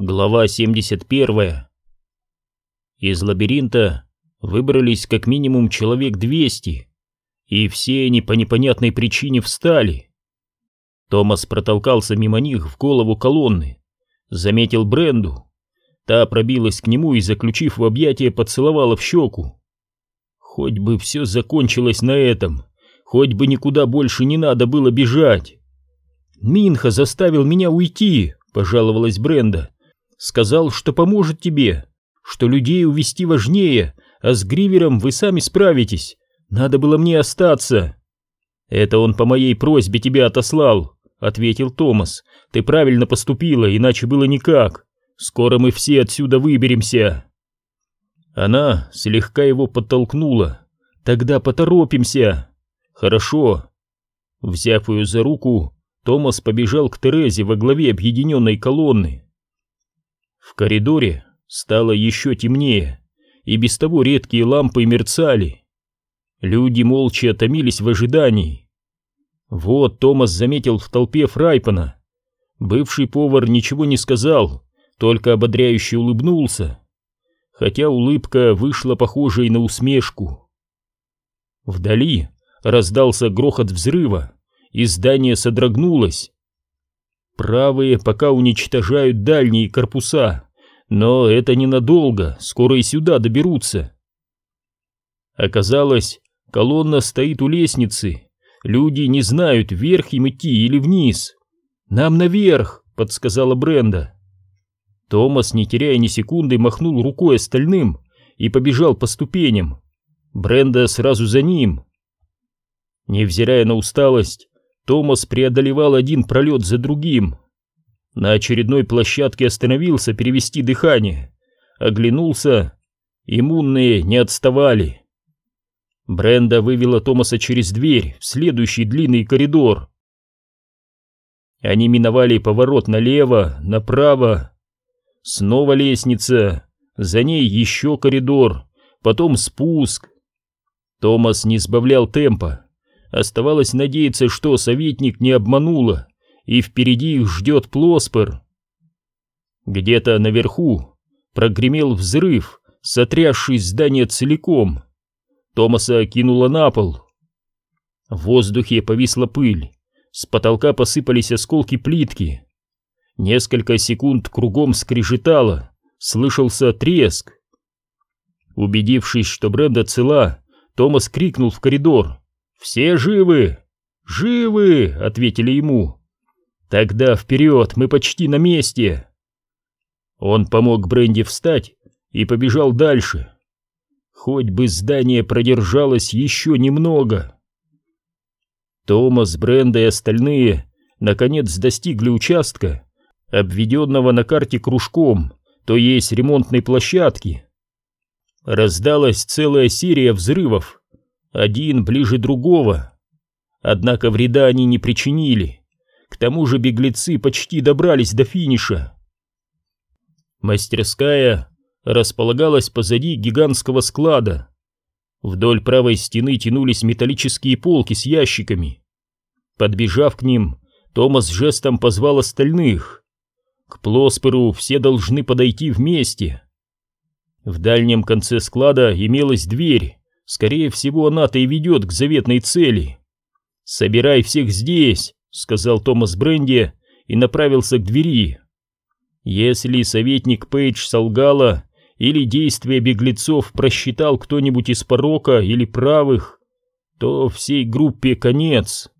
Глава 71 Из лабиринта выбрались как минимум человек 200, и все они по непонятной причине встали. Томас протолкался мимо них в голову колонны, заметил Бренду. Та пробилась к нему и, заключив в объятия, поцеловала в щеку. Хоть бы все закончилось на этом, хоть бы никуда больше не надо было бежать. «Минха заставил меня уйти», — пожаловалась Бренда. Сказал, что поможет тебе, что людей увести важнее, а с Гривером вы сами справитесь. Надо было мне остаться. Это он по моей просьбе тебя отослал, ответил Томас. Ты правильно поступила, иначе было никак. Скоро мы все отсюда выберемся. Она слегка его подтолкнула. Тогда поторопимся. Хорошо. Взяв ее за руку, Томас побежал к Терезе во главе объединенной колонны. В коридоре стало еще темнее, и без того редкие лампы мерцали. Люди молча томились в ожидании. Вот Томас заметил в толпе Фрайпана. Бывший повар ничего не сказал, только ободряюще улыбнулся, хотя улыбка вышла похожей на усмешку. Вдали раздался грохот взрыва, и здание содрогнулось. Правые пока уничтожают дальние корпуса, но это ненадолго, скоро и сюда доберутся. Оказалось, колонна стоит у лестницы. Люди не знают, вверх им идти или вниз. «Нам наверх!» — подсказала Бренда. Томас, не теряя ни секунды, махнул рукой остальным и побежал по ступеням. Бренда сразу за ним. Невзирая на усталость, Томас преодолевал один пролет за другим. На очередной площадке остановился перевести дыхание. Оглянулся. Иммунные не отставали. Бренда вывела Томаса через дверь в следующий длинный коридор. Они миновали поворот налево, направо. Снова лестница, за ней еще коридор, потом спуск. Томас не сбавлял темпа. Оставалось надеяться, что советник не обманула, и впереди их ждет Плоспер. Где-то наверху прогремел взрыв, сотрясший здание целиком. Томаса кинуло на пол. В воздухе повисла пыль, с потолка посыпались осколки плитки. Несколько секунд кругом скрежетало, слышался треск. Убедившись, что Бренда цела, Томас крикнул в коридор. «Все живы?» «Живы!» — ответили ему. «Тогда вперед, мы почти на месте!» Он помог Бренди встать и побежал дальше. Хоть бы здание продержалось еще немного. Томас, Бренда и остальные наконец достигли участка, обведенного на карте кружком, то есть ремонтной площадки. Раздалась целая серия взрывов, один ближе другого. Однако вреда они не причинили. К тому же беглецы почти добрались до финиша. Мастерская располагалась позади гигантского склада. Вдоль правой стены тянулись металлические полки с ящиками. Подбежав к ним, Томас жестом позвал остальных. К Плосперу все должны подойти вместе. В дальнем конце склада имелась дверь, Скорее всего, она-то и ведет к заветной цели. «Собирай всех здесь», — сказал Томас Бренди и направился к двери. Если советник Пейдж солгала или действия беглецов просчитал кто-нибудь из порока или правых, то всей группе конец.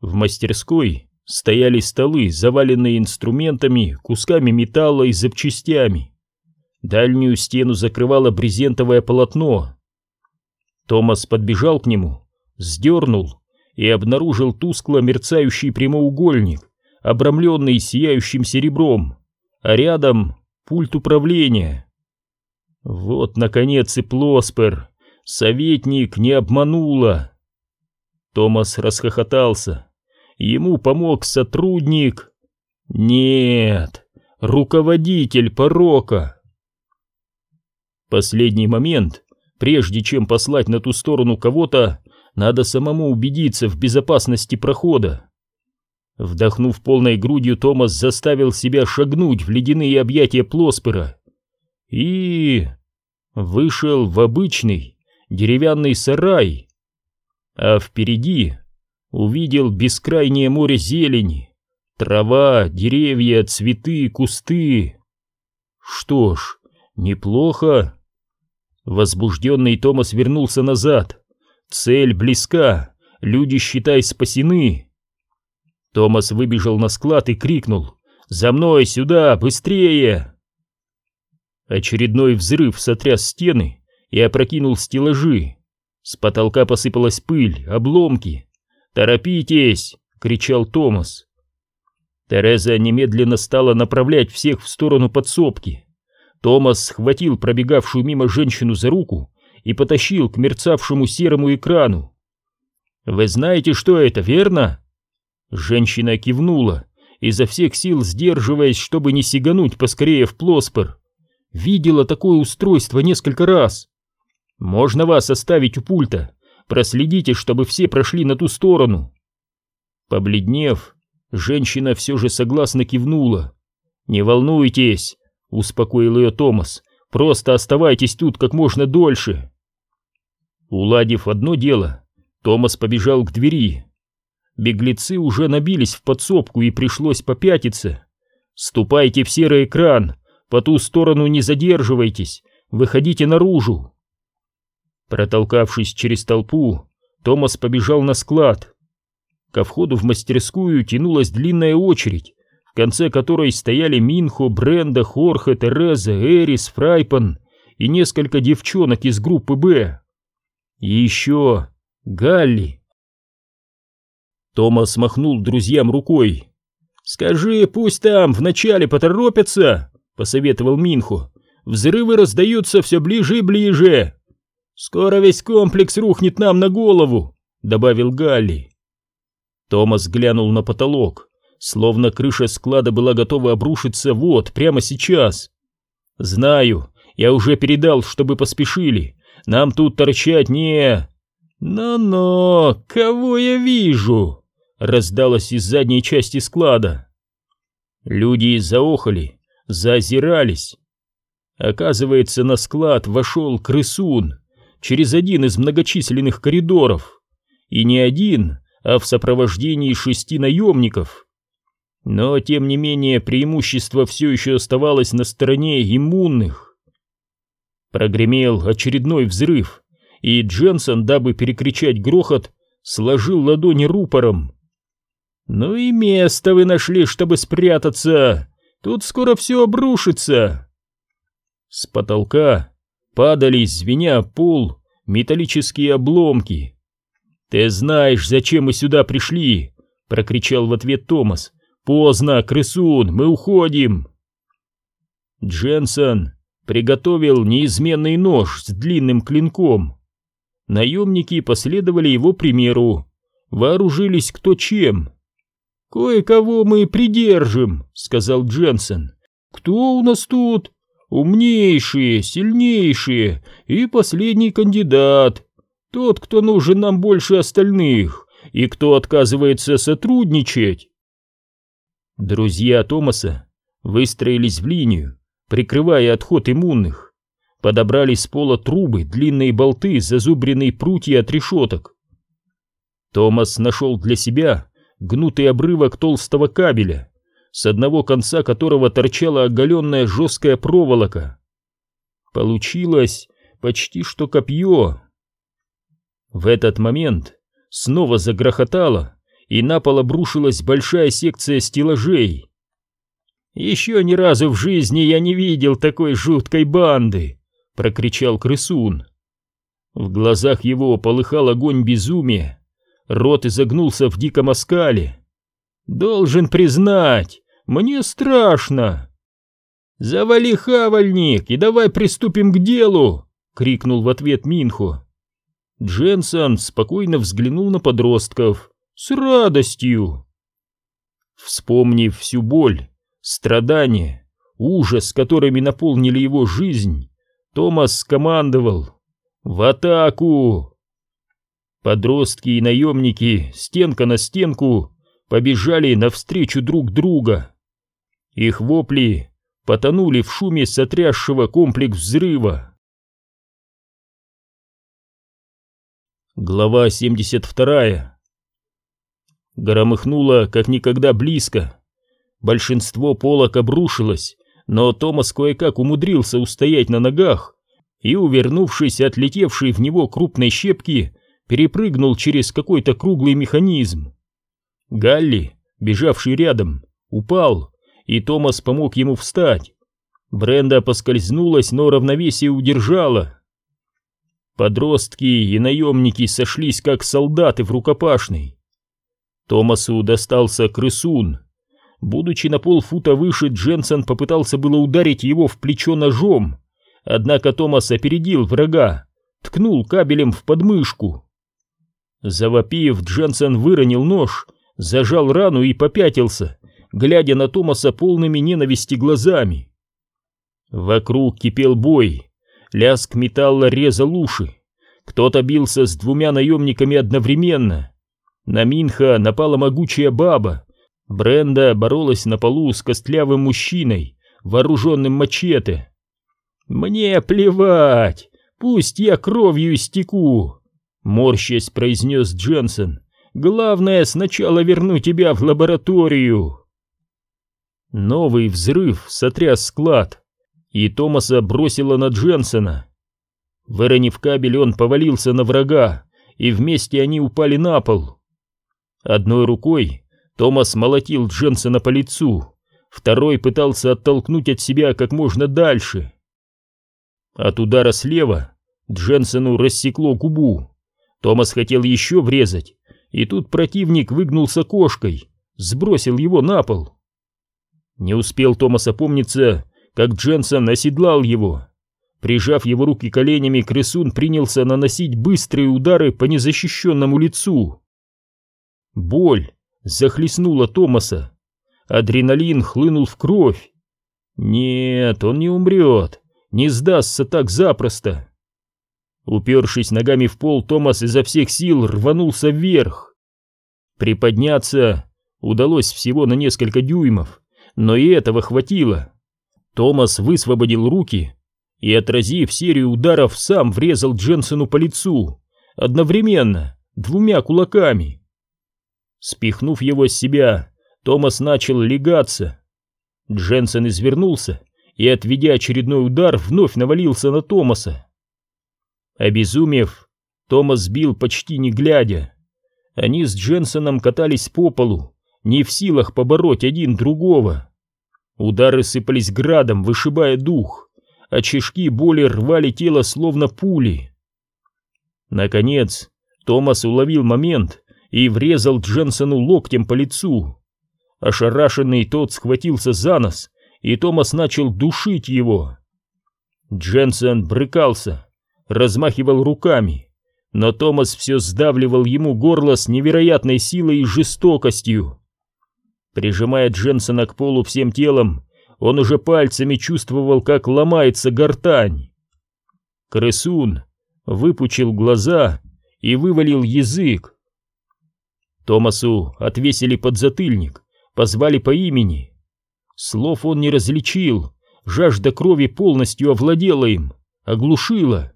В мастерской стояли столы, заваленные инструментами, кусками металла и запчастями. Дальнюю стену закрывало брезентовое полотно. Томас подбежал к нему, сдернул и обнаружил тускло мерцающий прямоугольник, обрамленный сияющим серебром, а рядом пульт управления. Вот, наконец, и Плоспер, советник, не обманула. Томас расхохотался. Ему помог сотрудник. Нет, руководитель порока. Последний момент Прежде чем послать на ту сторону кого-то, надо самому убедиться в безопасности прохода. Вдохнув полной грудью, Томас заставил себя шагнуть в ледяные объятия Плоспера и... вышел в обычный деревянный сарай, а впереди увидел бескрайнее море зелени, трава, деревья, цветы, кусты. Что ж, неплохо. Возбужденный Томас вернулся назад. Цель близка, люди, считай, спасены. Томас выбежал на склад и крикнул «За мной, сюда, быстрее!» Очередной взрыв сотряс стены и опрокинул стеллажи. С потолка посыпалась пыль, обломки. «Торопитесь!» — кричал Томас. Тереза немедленно стала направлять всех в сторону подсобки. Томас схватил пробегавшую мимо женщину за руку и потащил к мерцавшему серому экрану. «Вы знаете, что это, верно?» Женщина кивнула, изо всех сил сдерживаясь, чтобы не сигануть поскорее в плоспор. Видела такое устройство несколько раз. «Можно вас оставить у пульта? Проследите, чтобы все прошли на ту сторону». Побледнев, женщина все же согласно кивнула. «Не волнуйтесь», — успокоил ее Томас, — «просто оставайтесь тут как можно дольше». Уладив одно дело, Томас побежал к двери. Беглецы уже набились в подсобку и пришлось попятиться. «Ступайте в серый экран, по ту сторону не задерживайтесь, выходите наружу». Протолкавшись через толпу, Томас побежал на склад. Ко входу в мастерскую тянулась длинная очередь, конце которой стояли Минхо, Бренда, Хорхе, Тереза, Эрис, Фрайпан и несколько девчонок из группы «Б». И еще Галли. Томас махнул друзьям рукой. «Скажи, пусть там вначале поторопятся», — посоветовал Минху. «Взрывы раздаются все ближе и ближе». «Скоро весь комплекс рухнет нам на голову», — добавил Галли. Томас глянул на потолок, словно крыша склада была готова обрушиться вот, прямо сейчас. «Знаю, я уже передал, чтобы поспешили. Нам тут торчать не...» «Но-но, кого я вижу?» раздалось из задней части склада. Люди заохали, заозирались. Оказывается, на склад вошел крысун через один из многочисленных коридоров. И не один, а в сопровождении шести наемников. Но, тем не менее, преимущество все еще оставалось на стороне иммунных. Прогремел очередной взрыв, и Дженсон, дабы перекричать грохот, сложил ладони рупором. «Ну и место вы нашли, чтобы спрятаться! Тут скоро все обрушится!» С потолка падали, звеня пол, металлические обломки. «Ты знаешь, зачем мы сюда пришли!» — прокричал в ответ Томас. «Поздно, крысун, мы уходим!» Дженсон приготовил неизменный нож с длинным клинком. Наемники последовали его примеру, вооружились кто чем. «Кое-кого мы придержим», — сказал Дженсен. «Кто у нас тут? Умнейшие, сильнейшие и последний кандидат. Тот, кто нужен нам больше остальных и кто отказывается сотрудничать». Друзья Томаса выстроились в линию, прикрывая отход иммунных. Подобрали с пола трубы, длинные болты, зазубренные прутья от решеток. Томас нашел для себя гнутый обрывок толстого кабеля, с одного конца которого торчала оголенная жесткая проволока. Получилось почти что копье. В этот момент снова загрохотало, и на пол обрушилась большая секция стеллажей. «Еще ни разу в жизни я не видел такой жуткой банды!» — прокричал крысун. В глазах его полыхал огонь безумия, Рот изогнулся в диком оскале. «Должен признать, мне страшно!» «Завали хавальник и давай приступим к делу!» — крикнул в ответ Минхо. Дженсон спокойно взглянул на подростков. «С радостью!» Вспомнив всю боль, страдания, ужас, которыми наполнили его жизнь, Томас скомандовал «В атаку!» Подростки и наемники, стенка на стенку, побежали навстречу друг друга. Их вопли потонули в шуме сотрясшего комплекс взрыва. Глава 72 Громыхнуло, как никогда близко. Большинство полок обрушилось, но Томас кое-как умудрился устоять на ногах и, увернувшись от летевшей в него крупной щепки, перепрыгнул через какой-то круглый механизм. Галли, бежавший рядом, упал, и Томас помог ему встать. Бренда поскользнулась, но равновесие удержала. Подростки и наемники сошлись как солдаты в рукопашной. Томасу достался крысун. Будучи на полфута выше, Дженсен попытался было ударить его в плечо ножом, однако Томас опередил врага, ткнул кабелем в подмышку. Завопив, Дженсен выронил нож, зажал рану и попятился, глядя на Томаса полными ненависти глазами. Вокруг кипел бой, лязг металла резал уши. Кто-то бился с двумя наемниками одновременно. На Минха напала могучая баба. Бренда боролась на полу с костлявым мужчиной, вооруженным мачете. «Мне плевать, пусть я кровью истеку», — морщась произнес Дженсен. «Главное сначала верну тебя в лабораторию». Новый взрыв сотряс склад, и Томаса бросило на Дженсена. Выронив кабель, он повалился на врага, и вместе они упали на пол. Одной рукой Томас молотил Дженсена по лицу, второй пытался оттолкнуть от себя как можно дальше. От удара слева Дженсену рассекло губу. Томас хотел еще врезать, и тут противник выгнулся кошкой, сбросил его на пол. Не успел Томас опомниться, как Дженсен оседлал его. Прижав его руки коленями, крысун принялся наносить быстрые удары по незащищенному лицу. Боль захлестнула Томаса. Адреналин хлынул в кровь. Нет, он не умрет, не сдастся так запросто. Упершись ногами в пол, Томас изо всех сил рванулся вверх. Приподняться удалось всего на несколько дюймов, но и этого хватило. Томас высвободил руки и, отразив серию ударов, сам врезал Дженсену по лицу, одновременно, двумя кулаками. Спихнув его с себя, Томас начал легаться. Дженсен извернулся и, отведя очередной удар, вновь навалился на Томаса. Обезумев, Томас сбил почти не глядя. Они с Дженсеном катались по полу, не в силах побороть один другого. Удары сыпались градом, вышибая дух, а чешки боли рвали тело словно пули. Наконец, Томас уловил момент и врезал Дженсону локтем по лицу. Ошарашенный тот схватился за нос, и Томас начал душить его. Дженсен брыкался, размахивал руками, но Томас все сдавливал ему горло с невероятной силой и жестокостью. Прижимая Дженсона к полу всем телом, он уже пальцами чувствовал, как ломается гортань. Крысун выпучил глаза и вывалил язык, Томасу отвесили подзатыльник, позвали по имени. Слов он не различил, жажда крови полностью овладела им, оглушила.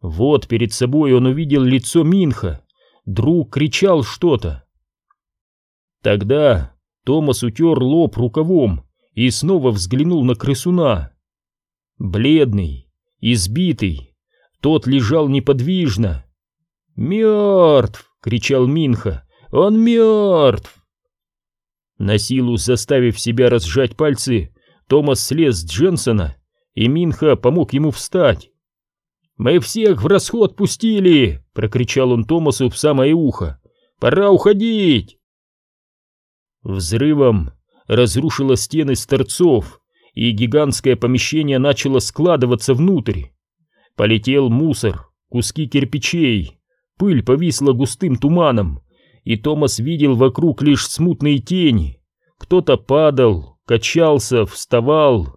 Вот перед собой он увидел лицо Минха, друг кричал что-то. Тогда Томас утер лоб рукавом и снова взглянул на крысуна. Бледный, избитый, тот лежал неподвижно. «Мертв!» Кричал Минха. «Он мертв!» На силу заставив себя разжать пальцы, Томас слез с Дженсона, и Минха помог ему встать. «Мы всех в расход пустили!» — прокричал он Томасу в самое ухо. «Пора уходить!» Взрывом разрушило стены с торцов, и гигантское помещение начало складываться внутрь. Полетел мусор, куски кирпичей, Пыль повисла густым туманом, и Томас видел вокруг лишь смутные тени. Кто-то падал, качался, вставал.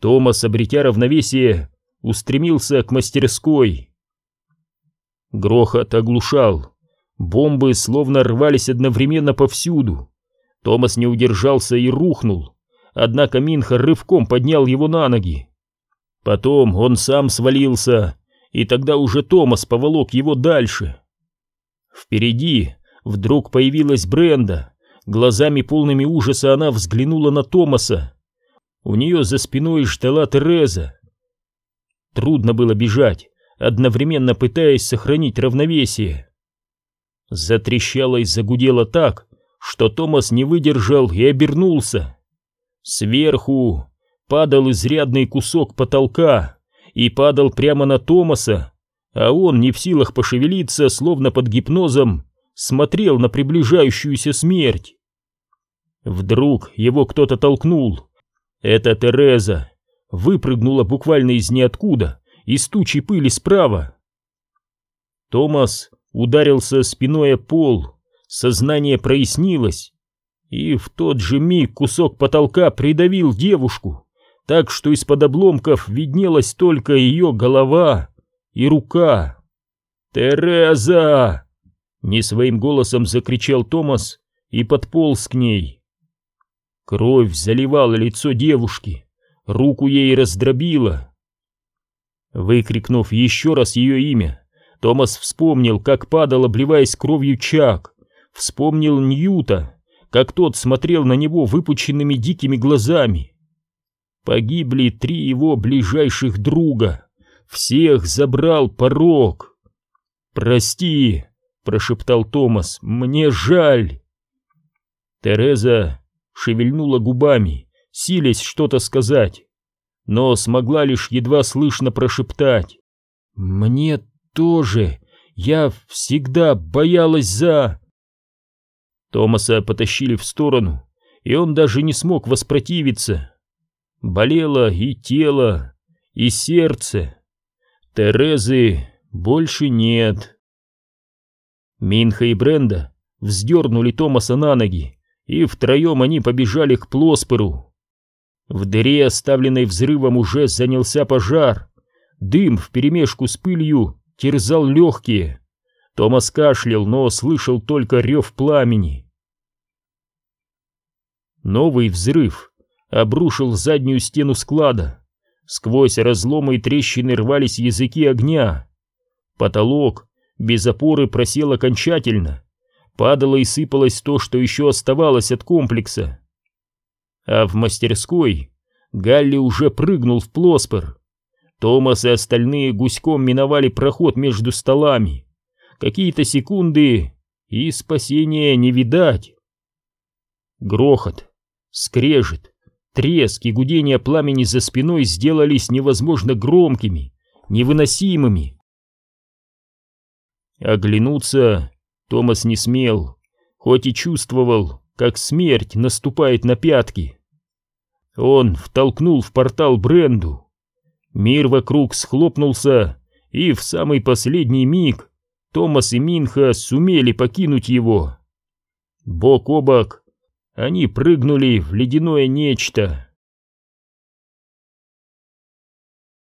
Томас, обретя равновесие, устремился к мастерской. Грохот оглушал. Бомбы словно рвались одновременно повсюду. Томас не удержался и рухнул, однако Минха рывком поднял его на ноги. Потом он сам свалился, и тогда уже Томас поволок его дальше. Впереди вдруг появилась Бренда. Глазами полными ужаса она взглянула на Томаса. У нее за спиной ждала Тереза. Трудно было бежать, одновременно пытаясь сохранить равновесие. Затрещало и загудело так, что Томас не выдержал и обернулся. Сверху падал изрядный кусок потолка и падал прямо на Томаса, а он, не в силах пошевелиться, словно под гипнозом, смотрел на приближающуюся смерть. Вдруг его кто-то толкнул. Это Тереза выпрыгнула буквально из ниоткуда, из тучи пыли справа. Томас ударился спиной о пол, сознание прояснилось, и в тот же миг кусок потолка придавил девушку, так что из-под обломков виднелась только ее голова и рука. «Тереза!» — не своим голосом закричал Томас и подполз к ней. Кровь заливала лицо девушки, руку ей раздробила. Выкрикнув еще раз ее имя, Томас вспомнил, как падал, обливаясь кровью Чак, вспомнил Ньюта, как тот смотрел на него выпученными дикими глазами. Погибли три его ближайших друга, всех забрал порог. «Прости», — прошептал Томас, — «мне жаль». Тереза шевельнула губами, силясь что-то сказать, но смогла лишь едва слышно прошептать. «Мне тоже. Я всегда боялась за...» Томаса потащили в сторону, и он даже не смог воспротивиться. Болело и тело, и сердце. Терезы больше нет. Минха и Бренда вздернули Томаса на ноги, и втроем они побежали к Плосперу. В дыре, оставленной взрывом, уже занялся пожар. Дым вперемешку с пылью терзал легкие. Томас кашлял, но слышал только рев пламени. Новый взрыв обрушил заднюю стену склада. Сквозь разломы и трещины рвались языки огня. Потолок без опоры просел окончательно. Падало и сыпалось то, что еще оставалось от комплекса. А в мастерской Галли уже прыгнул в плоспер. Томас и остальные гуськом миновали проход между столами. Какие-то секунды, и спасения не видать. Грохот, скрежет, треск и гудение пламени за спиной сделались невозможно громкими, невыносимыми. Оглянуться Томас не смел, хоть и чувствовал, как смерть наступает на пятки. Он втолкнул в портал Бренду. Мир вокруг схлопнулся, и в самый последний миг Томас и Минха сумели покинуть его. Бок о бок они прыгнули в ледяное нечто.